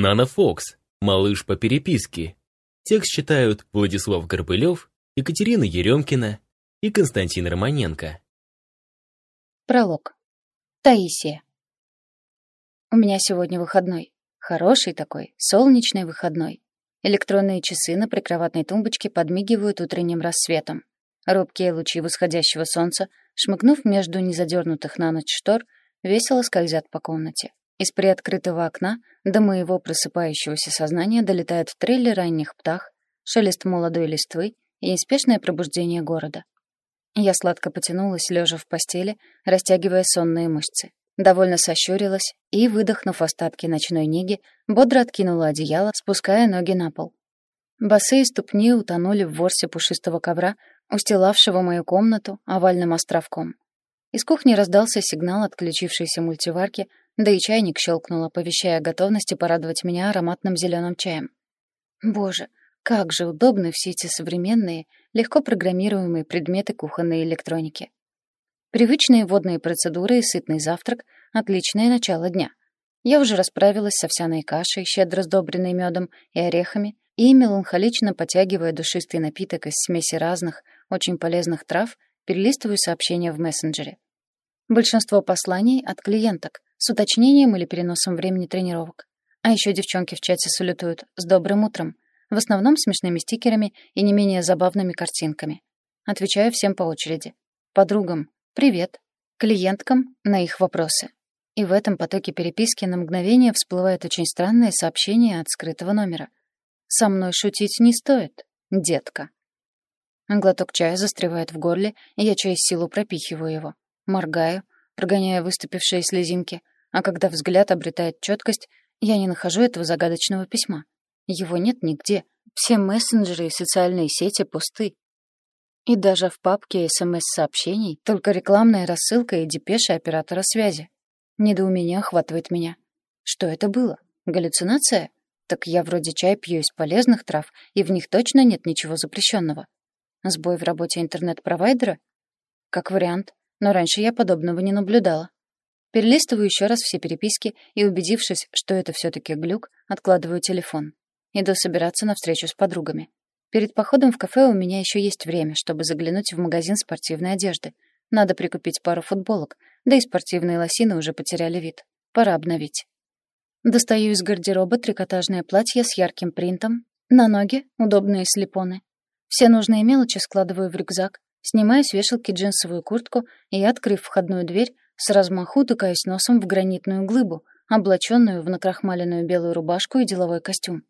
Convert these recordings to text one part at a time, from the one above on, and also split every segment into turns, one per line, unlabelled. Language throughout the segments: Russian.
Нана Фокс, малыш по переписке. Текст читают Владислав Горбылев, Екатерина Еремкина и Константин Романенко.
Пролог. Таисия. У меня сегодня выходной. Хороший такой, солнечный выходной. Электронные часы на прикроватной тумбочке подмигивают утренним рассветом. Робкие лучи восходящего солнца, шмыгнув между незадернутых на ночь штор, весело скользят по комнате. Из приоткрытого окна до моего просыпающегося сознания долетают трели ранних птах, шелест молодой листвы и неспешное пробуждение города. Я сладко потянулась, лежа в постели, растягивая сонные мышцы. Довольно сощурилась и, выдохнув остатки ночной неги, бодро откинула одеяло, спуская ноги на пол. Босые ступни утонули в ворсе пушистого ковра, устилавшего мою комнату овальным островком. Из кухни раздался сигнал отключившейся мультиварки, да и чайник щелкнул, оповещая о готовности порадовать меня ароматным зеленым чаем. Боже, как же удобны все эти современные, легко программируемые предметы кухонной электроники. Привычные водные процедуры и сытный завтрак — отличное начало дня. Я уже расправилась с овсяной кашей, щедро сдобренной медом и орехами, и, меланхолично потягивая душистый напиток из смеси разных, очень полезных трав, перелистываю сообщения в мессенджере. Большинство посланий от клиенток с уточнением или переносом времени тренировок. А еще девчонки в чате салютуют «С добрым утром», в основном смешными стикерами и не менее забавными картинками. Отвечаю всем по очереди. Подругам «Привет», клиенткам на их вопросы. И в этом потоке переписки на мгновение всплывает очень странное сообщение от скрытого номера. «Со мной шутить не стоит, детка». Глоток чая застревает в горле, и я через силу пропихиваю его. Моргаю, прогоняя выступившие слезинки, а когда взгляд обретает четкость, я не нахожу этого загадочного письма. Его нет нигде. Все мессенджеры и социальные сети пусты. И даже в папке СМС-сообщений только рекламная рассылка и депеши оператора связи. Недоумение охватывает меня. Что это было? Галлюцинация? Так я вроде чай пью из полезных трав, и в них точно нет ничего запрещенного. Сбой в работе интернет-провайдера? Как вариант, но раньше я подобного не наблюдала. Перелистываю еще раз все переписки и, убедившись, что это все таки глюк, откладываю телефон. Иду собираться на встречу с подругами. Перед походом в кафе у меня еще есть время, чтобы заглянуть в магазин спортивной одежды. Надо прикупить пару футболок, да и спортивные лосины уже потеряли вид. Пора обновить. Достаю из гардероба трикотажное платье с ярким принтом, на ноги удобные слепоны. Все нужные мелочи складываю в рюкзак, снимаю с вешалки джинсовую куртку и, открыв входную дверь, с размаху тыкаюсь носом в гранитную глыбу, облаченную в накрахмаленную белую рубашку и деловой костюм.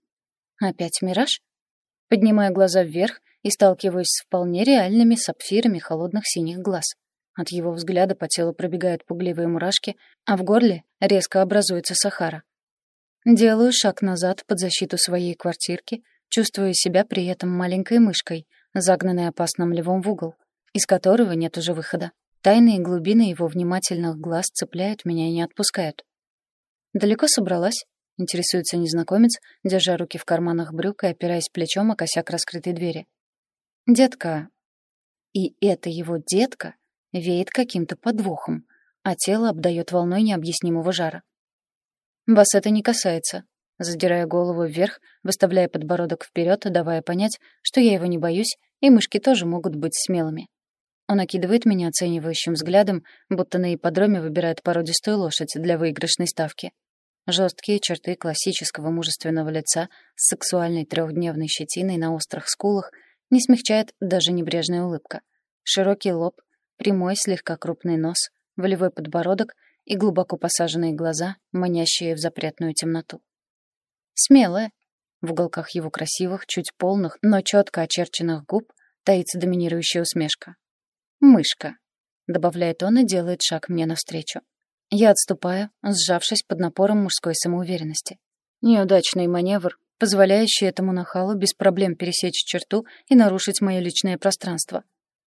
Опять мираж? Поднимаю глаза вверх и сталкиваюсь с вполне реальными сапфирами холодных синих глаз. От его взгляда по телу пробегают пугливые мурашки, а в горле резко образуется сахара. Делаю шаг назад под защиту своей квартирки, чувствуя себя при этом маленькой мышкой, загнанной опасным львом в угол, из которого нет уже выхода. Тайные глубины его внимательных глаз цепляют меня и не отпускают. Далеко собралась? Интересуется незнакомец, держа руки в карманах брюк и опираясь плечом о косяк раскрытой двери. «Детка...» И это его детка веет каким-то подвохом, а тело обдает волной необъяснимого жара. Вас это не касается. Задирая голову вверх, выставляя подбородок вперед, давая понять, что я его не боюсь, и мышки тоже могут быть смелыми. Он окидывает меня оценивающим взглядом, будто на ипподроме выбирает породистую лошадь для выигрышной ставки. Жесткие черты классического мужественного лица с сексуальной трехдневной щетиной на острых скулах не смягчает даже небрежная улыбка. Широкий лоб, прямой слегка крупный нос, волевой подбородок и глубоко посаженные глаза, манящие в запретную темноту. Смелая. В уголках его красивых, чуть полных, но четко очерченных губ таится доминирующая усмешка. «Мышка», — добавляет он и делает шаг мне навстречу. Я отступаю, сжавшись под напором мужской самоуверенности. Неудачный маневр, позволяющий этому нахалу без проблем пересечь черту и нарушить мое личное пространство.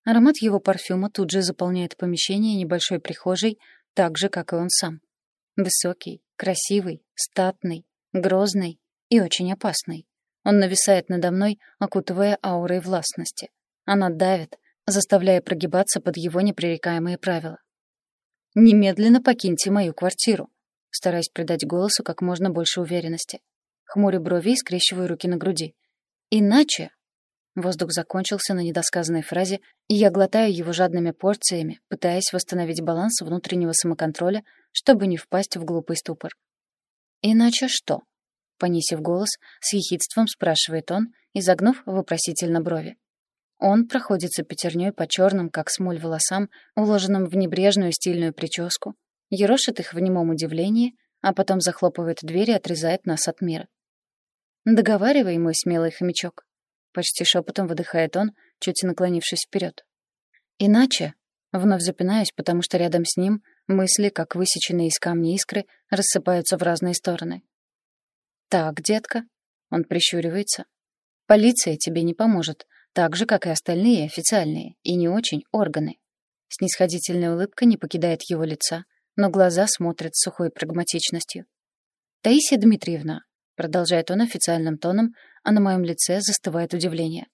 Аромат его парфюма тут же заполняет помещение небольшой прихожей, так же, как и он сам. Высокий, красивый, статный, грозный и очень опасный. Он нависает надо мной, окутывая аурой властности. Она давит, заставляя прогибаться под его непререкаемые правила. «Немедленно покиньте мою квартиру», стараясь придать голосу как можно больше уверенности. Хмурю брови и скрещиваю руки на груди. «Иначе...» Воздух закончился на недосказанной фразе, и я глотаю его жадными порциями, пытаясь восстановить баланс внутреннего самоконтроля, чтобы не впасть в глупый ступор. «Иначе что?» Понисив голос, с ехидством спрашивает он, изогнув вопросительно брови. Он проходится пятерней по черным, как смоль, волосам, уложенным в небрежную стильную прическу, ерошит их в немом удивлении, а потом захлопывает дверь и отрезает нас от мира. «Договаривай, мой смелый хомячок», — почти шепотом выдыхает он, чуть наклонившись вперед. «Иначе...» — вновь запинаюсь, потому что рядом с ним мысли, как высеченные из камня искры, рассыпаются в разные стороны. «Так, детка», — он прищуривается, — «полиция тебе не поможет, так же, как и остальные официальные, и не очень, органы». Снисходительная улыбка не покидает его лица, но глаза смотрят с сухой прагматичностью. «Таисия Дмитриевна», — продолжает он официальным тоном, а на моем лице застывает удивление.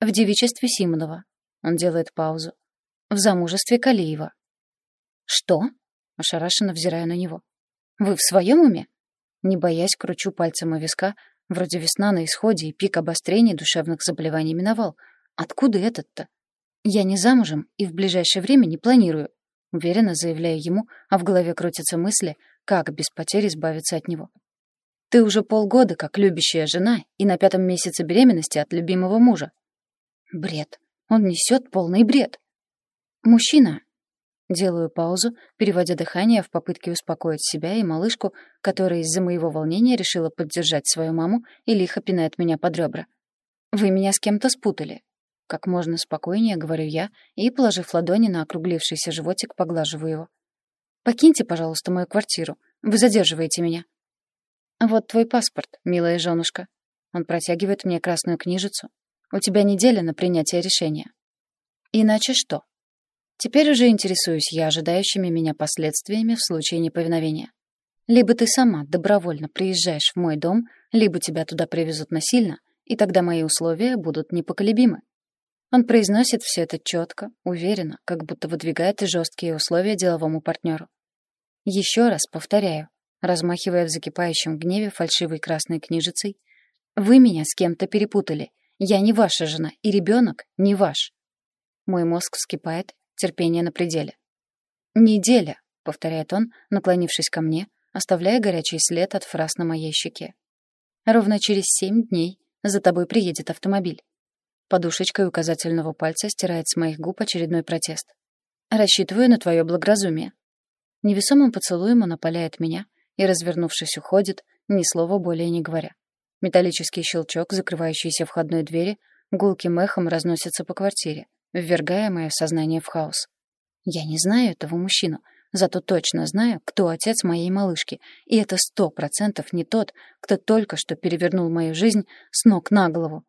«В девичестве Симонова». Он делает паузу. «В замужестве Калиева». «Что?» — ошарашенно взирая на него. «Вы в своем уме?» Не боясь, кручу пальцем у виска, вроде весна на исходе и пик обострений душевных заболеваний миновал. Откуда этот-то? Я не замужем и в ближайшее время не планирую. Уверенно заявляю ему, а в голове крутятся мысли, как без потерь избавиться от него. Ты уже полгода как любящая жена и на пятом месяце беременности от любимого мужа. Бред. Он несет полный бред. Мужчина. Делаю паузу, переводя дыхание в попытке успокоить себя и малышку, которая из-за моего волнения решила поддержать свою маму и лихо пинает меня под ребра. Вы меня с кем-то спутали. Как можно спокойнее, говорю я, и, положив ладони на округлившийся животик, поглаживаю его. «Покиньте, пожалуйста, мою квартиру. Вы задерживаете меня». «Вот твой паспорт, милая женушка». Он протягивает мне красную книжицу. «У тебя неделя на принятие решения». «Иначе что?» Теперь уже интересуюсь я ожидающими меня последствиями в случае неповиновения. Либо ты сама добровольно приезжаешь в мой дом, либо тебя туда привезут насильно, и тогда мои условия будут непоколебимы. Он произносит все это четко, уверенно, как будто выдвигает жесткие условия деловому партнеру. Еще раз повторяю, размахивая в закипающем гневе фальшивой красной книжицей, «Вы меня с кем-то перепутали. Я не ваша жена, и ребенок не ваш». Мой мозг вскипает, терпение на пределе. «Неделя», — повторяет он, наклонившись ко мне, оставляя горячий след от фраз на моей щеке. «Ровно через семь дней за тобой приедет автомобиль. Подушечкой указательного пальца стирает с моих губ очередной протест. «Рассчитываю на твое благоразумие». Невесомым поцелуем он опаляет меня и, развернувшись, уходит, ни слова более не говоря. Металлический щелчок, закрывающийся входной двери, гулким эхом разносится по квартире, ввергая мое сознание в хаос. Я не знаю этого мужчину, зато точно знаю, кто отец моей малышки, и это сто процентов не тот, кто только что перевернул мою жизнь с ног на голову.